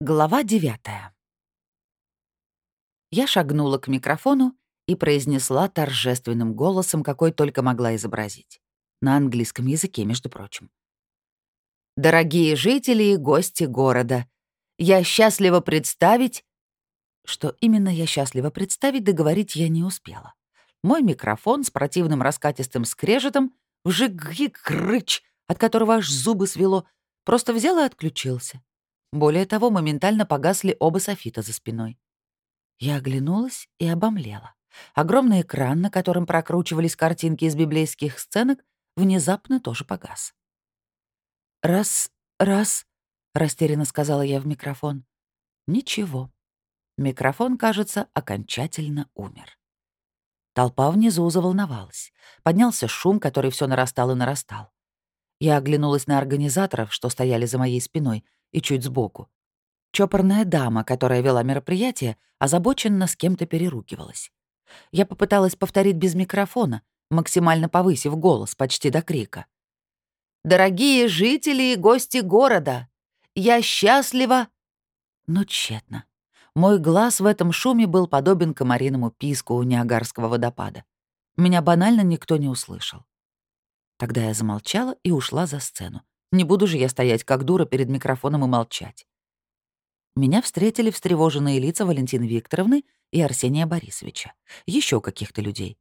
Глава девятая. Я шагнула к микрофону и произнесла торжественным голосом, какой только могла изобразить. На английском языке, между прочим. «Дорогие жители и гости города, я счастлива представить...» Что именно я счастлива представить, договорить я не успела. Мой микрофон с противным раскатистым скрежетом вжиг-гик-рыч, от которого аж зубы свело, просто взял и отключился. Более того, моментально погасли оба софита за спиной. Я оглянулась и обомлела. Огромный экран, на котором прокручивались картинки из библейских сценок, внезапно тоже погас. «Раз, раз», — растерянно сказала я в микрофон. «Ничего». Микрофон, кажется, окончательно умер. Толпа внизу заволновалась. Поднялся шум, который все нарастал и нарастал. Я оглянулась на организаторов, что стояли за моей спиной, и чуть сбоку. Чопорная дама, которая вела мероприятие, озабоченно с кем-то переругивалась. Я попыталась повторить без микрофона, максимально повысив голос почти до крика. «Дорогие жители и гости города! Я счастлива!» Но тщетно. Мой глаз в этом шуме был подобен комариному писку у Ниагарского водопада. Меня банально никто не услышал. Тогда я замолчала и ушла за сцену. Не буду же я стоять как дура перед микрофоном и молчать. Меня встретили встревоженные лица Валентины Викторовны и Арсения Борисовича. Еще каких-то людей.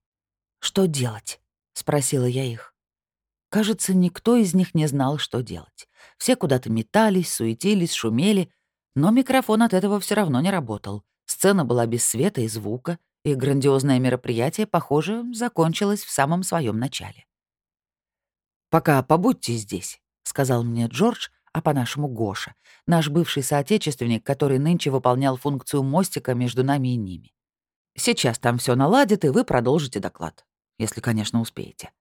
«Что делать?» — спросила я их. Кажется, никто из них не знал, что делать. Все куда-то метались, суетились, шумели, но микрофон от этого все равно не работал. Сцена была без света и звука, и грандиозное мероприятие, похоже, закончилось в самом своем начале. «Пока побудьте здесь», — сказал мне Джордж, а по-нашему Гоша, наш бывший соотечественник, который нынче выполнял функцию мостика между нами и ними. «Сейчас там все наладит, и вы продолжите доклад, если, конечно, успеете».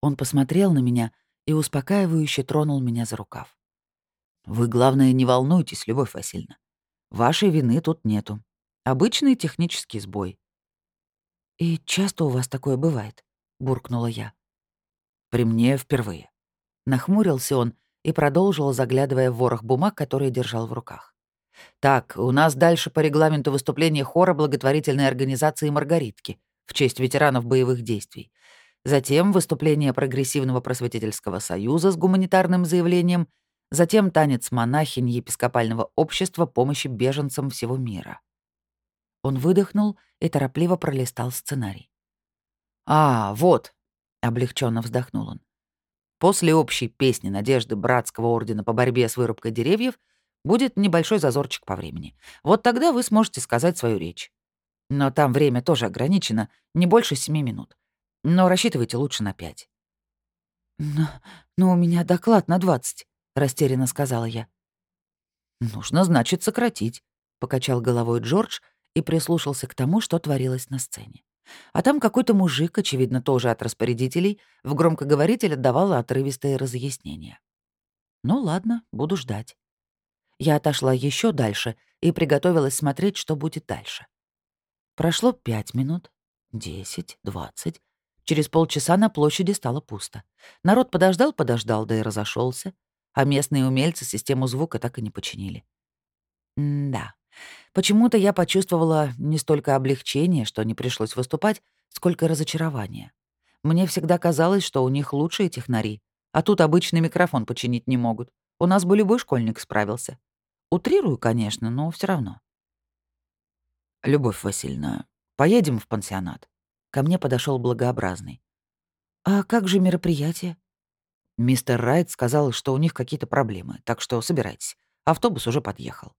Он посмотрел на меня и успокаивающе тронул меня за рукав. «Вы, главное, не волнуйтесь, Любовь Васильевна. Вашей вины тут нету. Обычный технический сбой». «И часто у вас такое бывает?» — буркнула я. «При мне впервые. Нахмурился он и продолжил, заглядывая в ворох бумаг, которые держал в руках. «Так, у нас дальше по регламенту выступление хора благотворительной организации «Маргаритки» в честь ветеранов боевых действий. Затем выступление Прогрессивного просветительского союза с гуманитарным заявлением, затем танец монахинь епископального общества помощи беженцам всего мира. Он выдохнул и торопливо пролистал сценарий. «А, вот», — облегченно вздохнул он. После общей песни Надежды Братского ордена по борьбе с вырубкой деревьев будет небольшой зазорчик по времени. Вот тогда вы сможете сказать свою речь. Но там время тоже ограничено, не больше семи минут. Но рассчитывайте лучше на пять. «Но, но у меня доклад на двадцать», — растерянно сказала я. «Нужно, значит, сократить», — покачал головой Джордж и прислушался к тому, что творилось на сцене. А там какой-то мужик, очевидно, тоже от распорядителей, в громкоговоритель отдавал отрывистые разъяснения. Ну ладно, буду ждать. Я отошла еще дальше и приготовилась смотреть, что будет дальше. Прошло пять минут, десять, двадцать. Через полчаса на площади стало пусто. Народ подождал-подождал, да и разошелся, а местные умельцы систему звука так и не починили. М да, Почему-то я почувствовала не столько облегчение, что не пришлось выступать, сколько разочарование. Мне всегда казалось, что у них лучшие технари, а тут обычный микрофон починить не могут. У нас бы любой школьник справился. Утрирую, конечно, но все равно. «Любовь Васильевна, поедем в пансионат?» Ко мне подошел благообразный. «А как же мероприятие?» Мистер Райт сказал, что у них какие-то проблемы, так что собирайтесь. Автобус уже подъехал.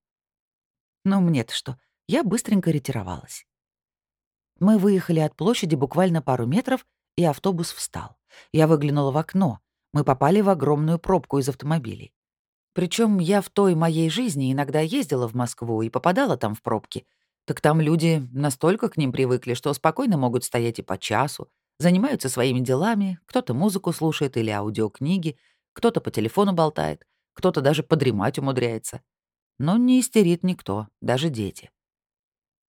Но мне-то что? Я быстренько ретировалась. Мы выехали от площади буквально пару метров, и автобус встал. Я выглянула в окно. Мы попали в огромную пробку из автомобилей. Причем я в той моей жизни иногда ездила в Москву и попадала там в пробки. Так там люди настолько к ним привыкли, что спокойно могут стоять и по часу, занимаются своими делами, кто-то музыку слушает или аудиокниги, кто-то по телефону болтает, кто-то даже подремать умудряется. Но не истерит никто, даже дети.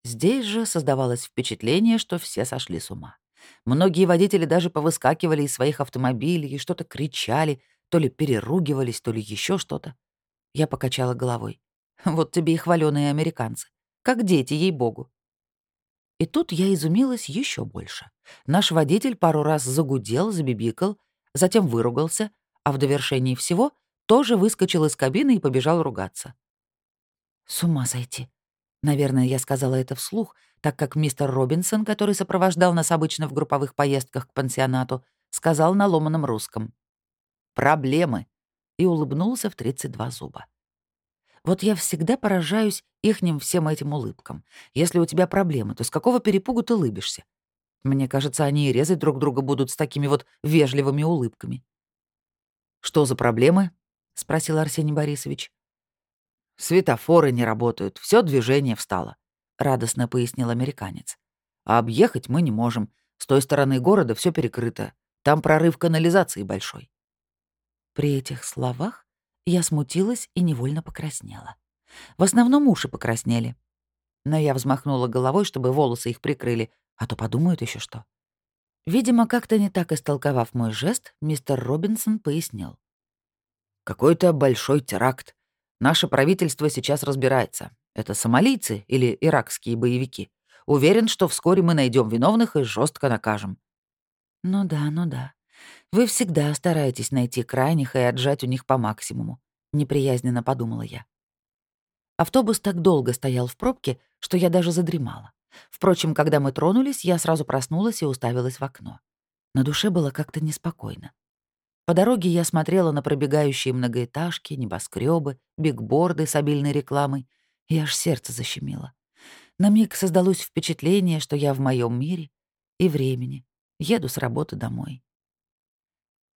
Здесь же создавалось впечатление, что все сошли с ума. Многие водители даже повыскакивали из своих автомобилей и что-то кричали, то ли переругивались, то ли еще что-то. Я покачала головой. Вот тебе и хваленые американцы. Как дети, ей-богу. И тут я изумилась еще больше. Наш водитель пару раз загудел, забибикал, затем выругался, а в довершении всего тоже выскочил из кабины и побежал ругаться. С ума сойти. Наверное, я сказала это вслух, так как мистер Робинсон, который сопровождал нас обычно в групповых поездках к пансионату, сказал на ломаном русском. «Проблемы», и улыбнулся в 32 зуба. Вот я всегда поражаюсь ихним всем этим улыбкам. Если у тебя проблемы, то с какого перепугу ты улыбишься? Мне кажется, они и резать друг друга будут с такими вот вежливыми улыбками. «Что за проблемы?» — спросил Арсений Борисович. «Светофоры не работают, все движение встало», — радостно пояснил американец. «А объехать мы не можем. С той стороны города все перекрыто. Там прорыв канализации большой». При этих словах я смутилась и невольно покраснела. В основном уши покраснели. Но я взмахнула головой, чтобы волосы их прикрыли, а то подумают еще что. Видимо, как-то не так истолковав мой жест, мистер Робинсон пояснил. «Какой-то большой теракт. Наше правительство сейчас разбирается. Это сомалийцы или иракские боевики. Уверен, что вскоре мы найдем виновных и жестко накажем». «Ну да, ну да. Вы всегда стараетесь найти крайних и отжать у них по максимуму», — неприязненно подумала я. Автобус так долго стоял в пробке, что я даже задремала. Впрочем, когда мы тронулись, я сразу проснулась и уставилась в окно. На душе было как-то неспокойно. По дороге я смотрела на пробегающие многоэтажки, небоскребы, бигборды с обильной рекламой, и аж сердце защемило. На миг создалось впечатление, что я в моем мире и времени. Еду с работы домой.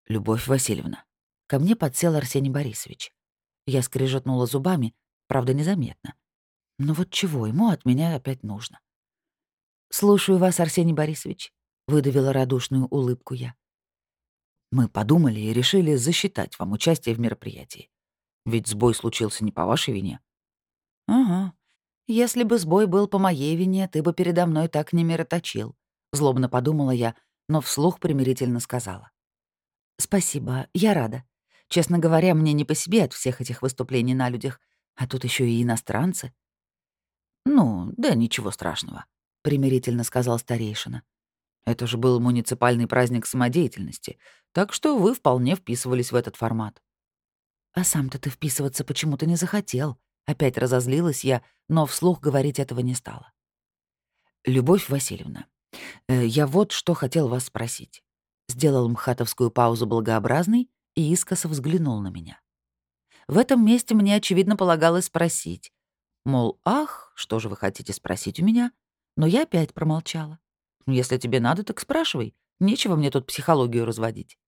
«Любовь Васильевна». Ко мне подсел Арсений Борисович. Я скрежетнула зубами, правда, незаметно. Но вот чего ему от меня опять нужно? «Слушаю вас, Арсений Борисович», — выдавила радушную улыбку я. Мы подумали и решили засчитать вам участие в мероприятии. Ведь сбой случился не по вашей вине. Ага. Если бы сбой был по моей вине, ты бы передо мной так не мироточил. Злобно подумала я, но вслух примирительно сказала. Спасибо, я рада. Честно говоря, мне не по себе от всех этих выступлений на людях, а тут еще и иностранцы. Ну, да ничего страшного, примирительно сказал старейшина. Это же был муниципальный праздник самодеятельности, так что вы вполне вписывались в этот формат. А сам-то ты вписываться почему-то не захотел. Опять разозлилась я, но вслух говорить этого не стала. Любовь Васильевна, э, я вот что хотел вас спросить. Сделал мхатовскую паузу благообразный и искоса взглянул на меня. В этом месте мне, очевидно, полагалось спросить. Мол, ах, что же вы хотите спросить у меня? Но я опять промолчала. Если тебе надо, так спрашивай. Нечего мне тут психологию разводить.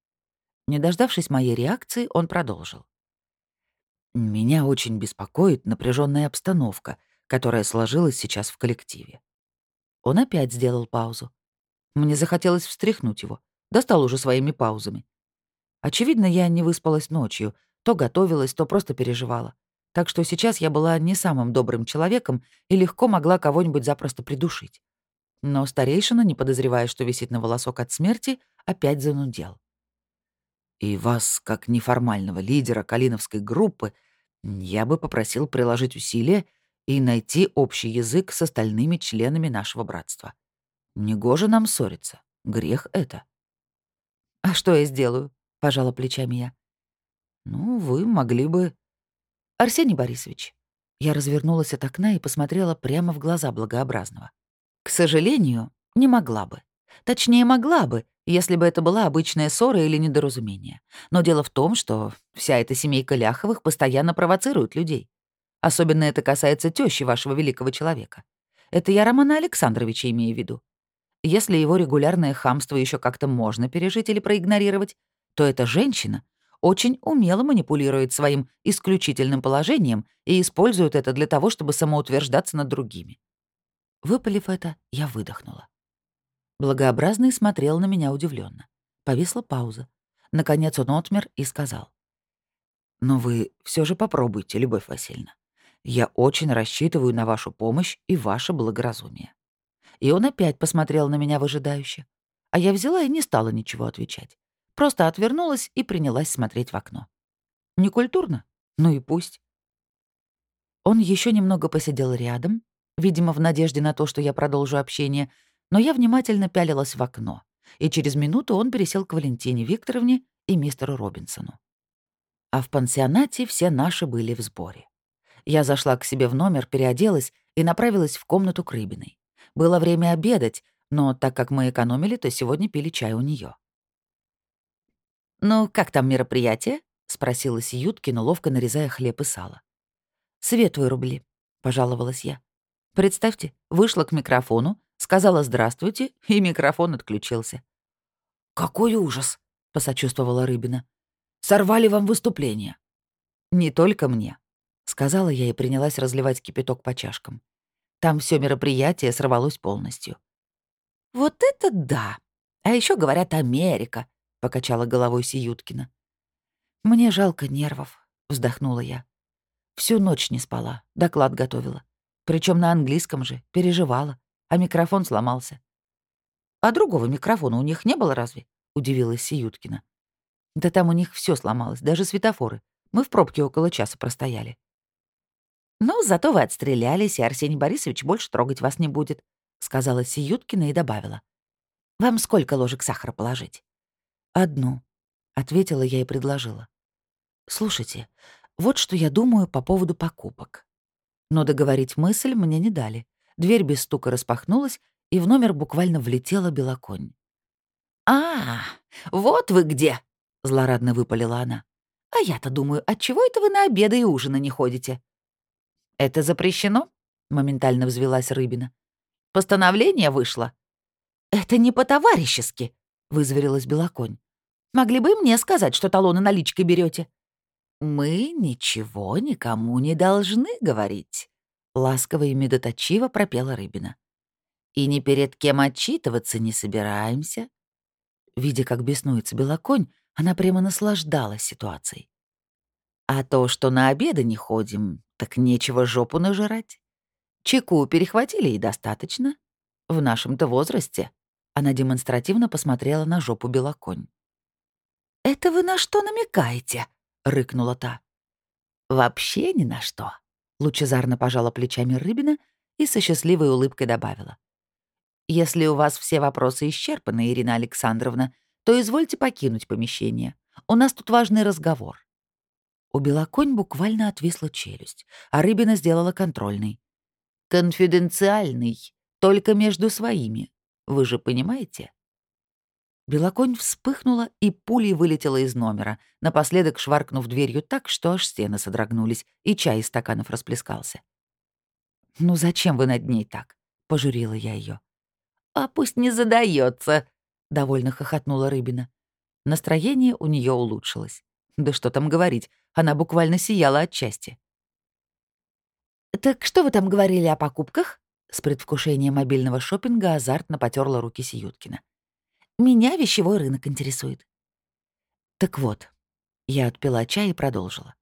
Не дождавшись моей реакции, он продолжил. Меня очень беспокоит напряженная обстановка, которая сложилась сейчас в коллективе. Он опять сделал паузу. Мне захотелось встряхнуть его. Достал уже своими паузами. Очевидно, я не выспалась ночью. То готовилась, то просто переживала. Так что сейчас я была не самым добрым человеком и легко могла кого-нибудь запросто придушить. Но старейшина, не подозревая, что висит на волосок от смерти, опять занудел. «И вас, как неформального лидера калиновской группы, я бы попросил приложить усилия и найти общий язык с остальными членами нашего братства. Негоже нам ссориться. Грех это». «А что я сделаю?» — пожала плечами я. «Ну, вы могли бы...» «Арсений Борисович». Я развернулась от окна и посмотрела прямо в глаза благообразного. К сожалению, не могла бы. Точнее, могла бы, если бы это была обычная ссора или недоразумение. Но дело в том, что вся эта семейка Ляховых постоянно провоцирует людей. Особенно это касается тещи вашего великого человека. Это я Романа Александровича имею в виду. Если его регулярное хамство еще как-то можно пережить или проигнорировать, то эта женщина очень умело манипулирует своим исключительным положением и использует это для того, чтобы самоутверждаться над другими. Выпалив это, я выдохнула. Благообразный смотрел на меня удивленно. Повисла пауза. Наконец он отмер и сказал. «Но вы все же попробуйте, Любовь Васильевна. Я очень рассчитываю на вашу помощь и ваше благоразумие». И он опять посмотрел на меня выжидающе. А я взяла и не стала ничего отвечать. Просто отвернулась и принялась смотреть в окно. Некультурно? Ну и пусть. Он еще немного посидел рядом, видимо, в надежде на то, что я продолжу общение, но я внимательно пялилась в окно, и через минуту он пересел к Валентине Викторовне и мистеру Робинсону. А в пансионате все наши были в сборе. Я зашла к себе в номер, переоделась и направилась в комнату к Рыбиной. Было время обедать, но так как мы экономили, то сегодня пили чай у нее. «Ну, как там мероприятие?» — спросила Сиюткина, ловко нарезая хлеб и сало. «Свет вырубли», — пожаловалась я. «Представьте, вышла к микрофону, сказала «здравствуйте», и микрофон отключился. «Какой ужас!» — посочувствовала Рыбина. «Сорвали вам выступление». «Не только мне», — сказала я и принялась разливать кипяток по чашкам. Там все мероприятие сорвалось полностью. «Вот это да! А еще говорят Америка», — покачала головой Сиюткина. «Мне жалко нервов», — вздохнула я. Всю ночь не спала, доклад готовила. Причем на английском же, переживала, а микрофон сломался. «А другого микрофона у них не было разве?» — удивилась Сиюткина. «Да там у них все сломалось, даже светофоры. Мы в пробке около часа простояли». «Ну, зато вы отстрелялись, и Арсений Борисович больше трогать вас не будет», — сказала Сиюткина и добавила. «Вам сколько ложек сахара положить?» «Одну», — ответила я и предложила. «Слушайте, вот что я думаю по поводу покупок». Но договорить мысль мне не дали. Дверь без стука распахнулась, и в номер буквально влетела белоконь. «А, вот вы где!» — злорадно выпалила она. «А я-то думаю, отчего это вы на обеды и ужины не ходите?» «Это запрещено?» — моментально взвелась Рыбина. «Постановление вышло». «Это не по-товарищески», — вызверилась Белоконь. «Могли бы и мне сказать, что талоны наличкой берете. «Мы ничего никому не должны говорить», — ласково и медоточиво пропела Рыбина. «И ни перед кем отчитываться не собираемся». Видя, как беснуется Белоконь, она прямо наслаждалась ситуацией. «А то, что на обеды не ходим, так нечего жопу нажирать. Чеку перехватили и достаточно. В нашем-то возрасте». Она демонстративно посмотрела на жопу Белоконь. «Это вы на что намекаете?» — рыкнула та. «Вообще ни на что», — лучезарно пожала плечами Рыбина и со счастливой улыбкой добавила. «Если у вас все вопросы исчерпаны, Ирина Александровна, то извольте покинуть помещение. У нас тут важный разговор». У Белоконь буквально отвисла челюсть, а Рыбина сделала контрольный. «Конфиденциальный, только между своими. Вы же понимаете?» Белоконь вспыхнула и пулей вылетела из номера, напоследок шваркнув дверью так, что аж стены содрогнулись, и чай из стаканов расплескался. «Ну зачем вы над ней так?» — пожурила я ее. «А пусть не задается, довольно хохотнула Рыбина. Настроение у нее улучшилось. Да что там говорить, она буквально сияла от счастья. «Так что вы там говорили о покупках?» С предвкушением мобильного шопинга азартно потерла руки Сиюткина. Меня вещевой рынок интересует. Так вот, я отпила чай и продолжила.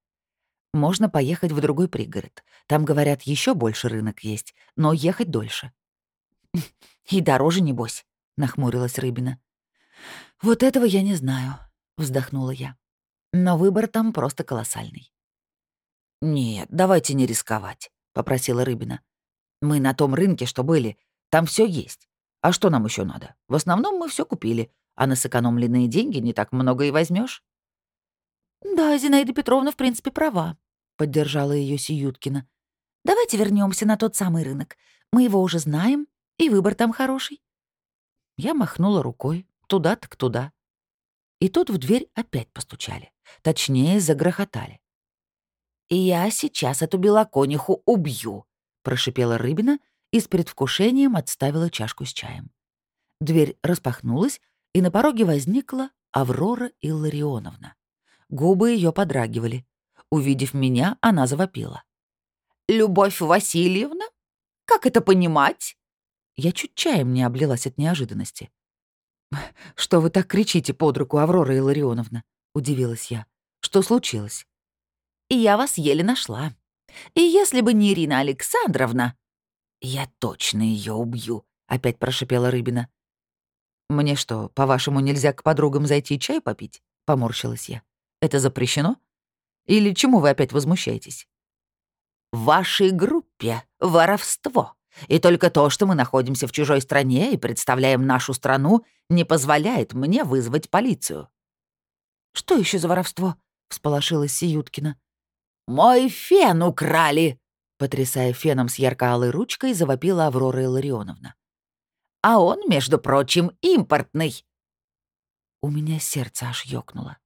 Можно поехать в другой пригород. Там, говорят, еще больше рынок есть, но ехать дольше. И дороже, небось, нахмурилась Рыбина. Вот этого я не знаю, вздохнула я. Но выбор там просто колоссальный. Нет, давайте не рисковать, попросила Рыбина. Мы на том рынке, что были, там все есть. А что нам еще надо? В основном мы все купили, а на сэкономленные деньги не так много и возьмешь. Да, Зинаида Петровна, в принципе, права, поддержала ее Сиюткина. Давайте вернемся на тот самый рынок. Мы его уже знаем, и выбор там хороший. Я махнула рукой. Туда так туда. И тут в дверь опять постучали. Точнее, загрохотали. «Я сейчас эту белокониху убью», — прошипела Рыбина и с предвкушением отставила чашку с чаем. Дверь распахнулась, и на пороге возникла Аврора Илларионовна. Губы ее подрагивали. Увидев меня, она завопила. «Любовь Васильевна? Как это понимать?» Я чуть чаем не облилась от неожиданности. «Что вы так кричите под руку, Аврора Илларионовна?» — удивилась я. «Что случилось?» «Я вас еле нашла. И если бы не Ирина Александровна...» «Я точно ее убью», — опять прошипела Рыбина. «Мне что, по-вашему, нельзя к подругам зайти и чай попить?» — поморщилась я. «Это запрещено? Или чему вы опять возмущаетесь?» В вашей группе воровство. И только то, что мы находимся в чужой стране и представляем нашу страну, не позволяет мне вызвать полицию». «Что еще за воровство?» — всполошилась Сиюткина. «Мой фен украли!» — потрясая феном с ярко-алой ручкой, завопила Аврора Илларионовна. «А он, между прочим, импортный!» У меня сердце аж ёкнуло.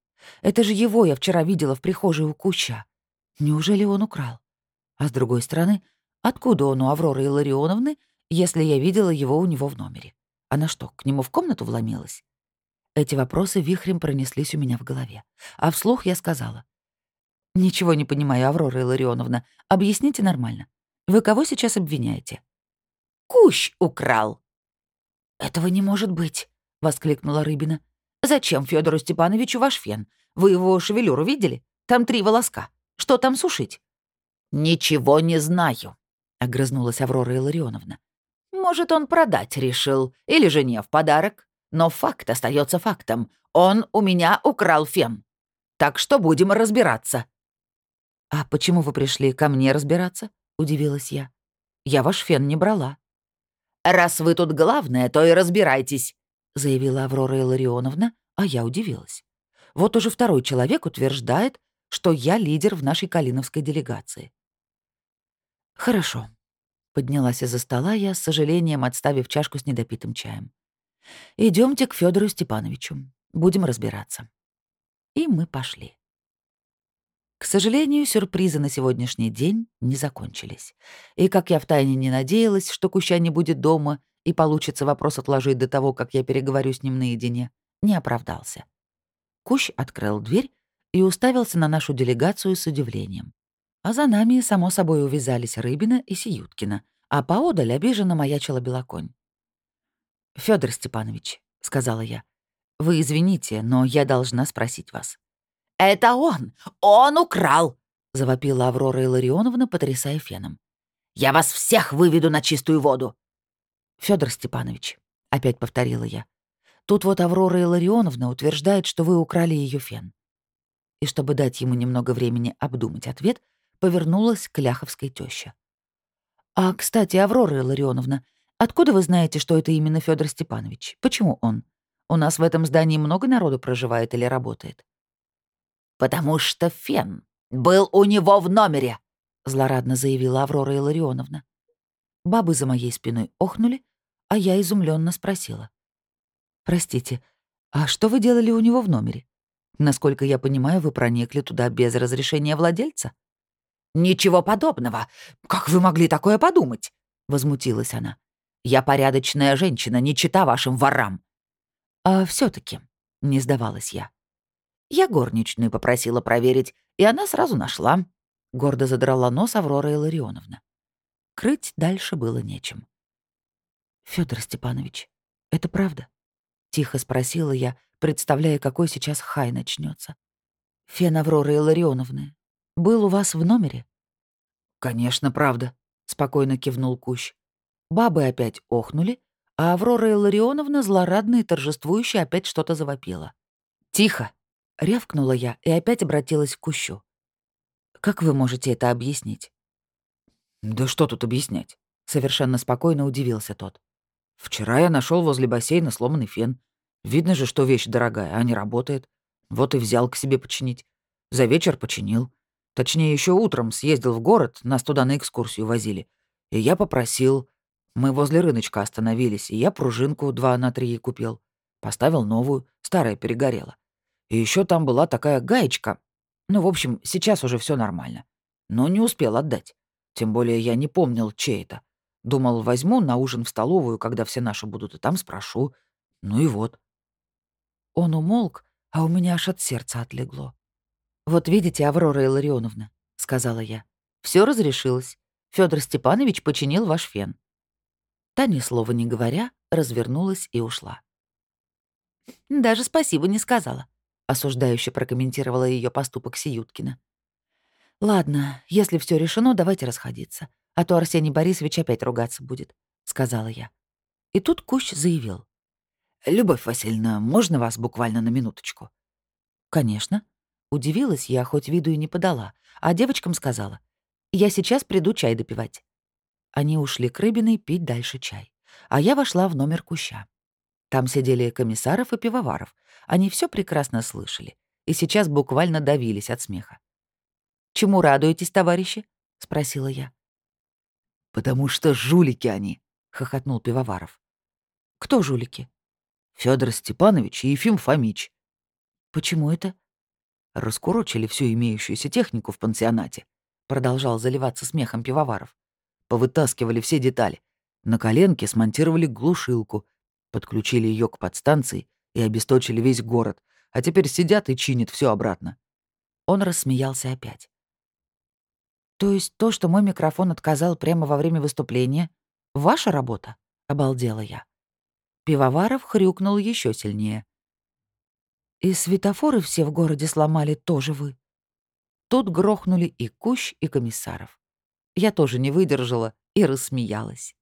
Это же его я вчера видела в прихожей у Куща. Неужели он украл? А с другой стороны, откуда он у Авроры Илларионовны, если я видела его у него в номере? Она что, к нему в комнату вломилась? Эти вопросы вихрем пронеслись у меня в голове. А вслух я сказала. «Ничего не понимаю, Аврора Илларионовна. Объясните нормально. Вы кого сейчас обвиняете?» «Кущ украл!» «Этого не может быть!» — воскликнула Рыбина. «Зачем Федору Степановичу ваш фен? Вы его шевелюру видели? Там три волоска. Что там сушить?» «Ничего не знаю», — огрызнулась Аврора Илларионовна. «Может, он продать решил, или жене в подарок. Но факт остается фактом. Он у меня украл фен. Так что будем разбираться». «А почему вы пришли ко мне разбираться?» — удивилась я. «Я ваш фен не брала». «Раз вы тут главное, то и разбирайтесь», — заявила Аврора Илларионовна, а я удивилась. Вот уже второй человек утверждает, что я лидер в нашей калиновской делегации. «Хорошо», — поднялась из-за стола я, с сожалением отставив чашку с недопитым чаем. Идемте к Федору Степановичу. Будем разбираться. И мы пошли. К сожалению, сюрпризы на сегодняшний день не закончились. И как я втайне не надеялась, что Куща не будет дома и получится вопрос отложить до того, как я переговорю с ним наедине, не оправдался. Кущ открыл дверь и уставился на нашу делегацию с удивлением. А за нами, само собой, увязались Рыбина и Сиюткина, а поодаль обиженно маячила Белоконь. Федор Степанович», — сказала я, — «вы извините, но я должна спросить вас». «Это он! Он украл!» — завопила Аврора Илларионовна, потрясая феном. «Я вас всех выведу на чистую воду!» Федор Степанович», — опять повторила я, — «тут вот Аврора Илларионовна утверждает, что вы украли ее фен». И чтобы дать ему немного времени обдумать ответ, повернулась к ляховской тёще. «А, кстати, Аврора Илларионовна, Откуда вы знаете, что это именно Федор Степанович? Почему он? У нас в этом здании много народу проживает или работает? Потому что Фен был у него в номере, злорадно заявила Аврора Илларионовна. Бабы за моей спиной охнули, а я изумленно спросила. «Простите, а что вы делали у него в номере? Насколько я понимаю, вы проникли туда без разрешения владельца?» «Ничего подобного. Как вы могли такое подумать?» — возмутилась она. Я порядочная женщина, не чита вашим ворам». «А все таки не сдавалась я. Я горничную попросила проверить, и она сразу нашла. Гордо задрала нос Аврора Илларионовна. Крыть дальше было нечем. Федор Степанович, это правда?» — тихо спросила я, представляя, какой сейчас хай начнется. «Фен Авроры Илларионовны был у вас в номере?» «Конечно, правда», — спокойно кивнул Кущ. Бабы опять охнули, а Аврора Илларионовна злорадно и торжествующе опять что-то завопила. «Тихо!» — рявкнула я и опять обратилась к Кущу. «Как вы можете это объяснить?» «Да что тут объяснять?» — совершенно спокойно удивился тот. «Вчера я нашел возле бассейна сломанный фен. Видно же, что вещь дорогая, а не работает. Вот и взял к себе починить. За вечер починил. Точнее, еще утром съездил в город, нас туда на экскурсию возили. И я попросил, мы возле рыночка остановились, и я пружинку 2 на 3 купил. Поставил новую, старая перегорела. И еще там была такая гаечка. Ну, в общем, сейчас уже все нормально. Но не успел отдать. Тем более я не помнил, чей это. Думал, возьму на ужин в столовую, когда все наши будут, и там спрошу. Ну и вот. Он умолк, а у меня аж от сердца отлегло. «Вот видите, Аврора Илларионовна», — сказала я, — все разрешилось. Федор Степанович починил ваш фен. Та, ни слова не говоря, развернулась и ушла. «Даже спасибо не сказала», — осуждающе прокомментировала ее поступок Сиюткина. «Ладно, если все решено, давайте расходиться, а то Арсений Борисович опять ругаться будет», — сказала я. И тут Кущ заявил. «Любовь Васильевна, можно вас буквально на минуточку?» «Конечно». Удивилась я, хоть виду и не подала, а девочкам сказала. Я сейчас приду чай допивать». Они ушли к Рыбиной пить дальше чай. А я вошла в номер Куща. Там сидели комиссаров и пивоваров. Они все прекрасно слышали. И сейчас буквально давились от смеха. «Чему радуетесь, товарищи?» — спросила я. «Потому что жулики они», — хохотнул Пивоваров. «Кто жулики?» Федор Степанович и Ефим Фомич. «Почему это?» Раскурочили всю имеющуюся технику в пансионате. Продолжал заливаться смехом Пивоваров. Повытаскивали все детали. На коленке смонтировали глушилку, подключили ее к подстанции и обесточили весь город, а теперь сидят и чинят все обратно. Он рассмеялся опять. «То есть то, что мой микрофон отказал прямо во время выступления, ваша работа?» — обалдела я. Пивоваров хрюкнул еще сильнее. «И светофоры все в городе сломали тоже вы?» Тут грохнули и Кущ, и Комиссаров. Я тоже не выдержала и рассмеялась.